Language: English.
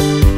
you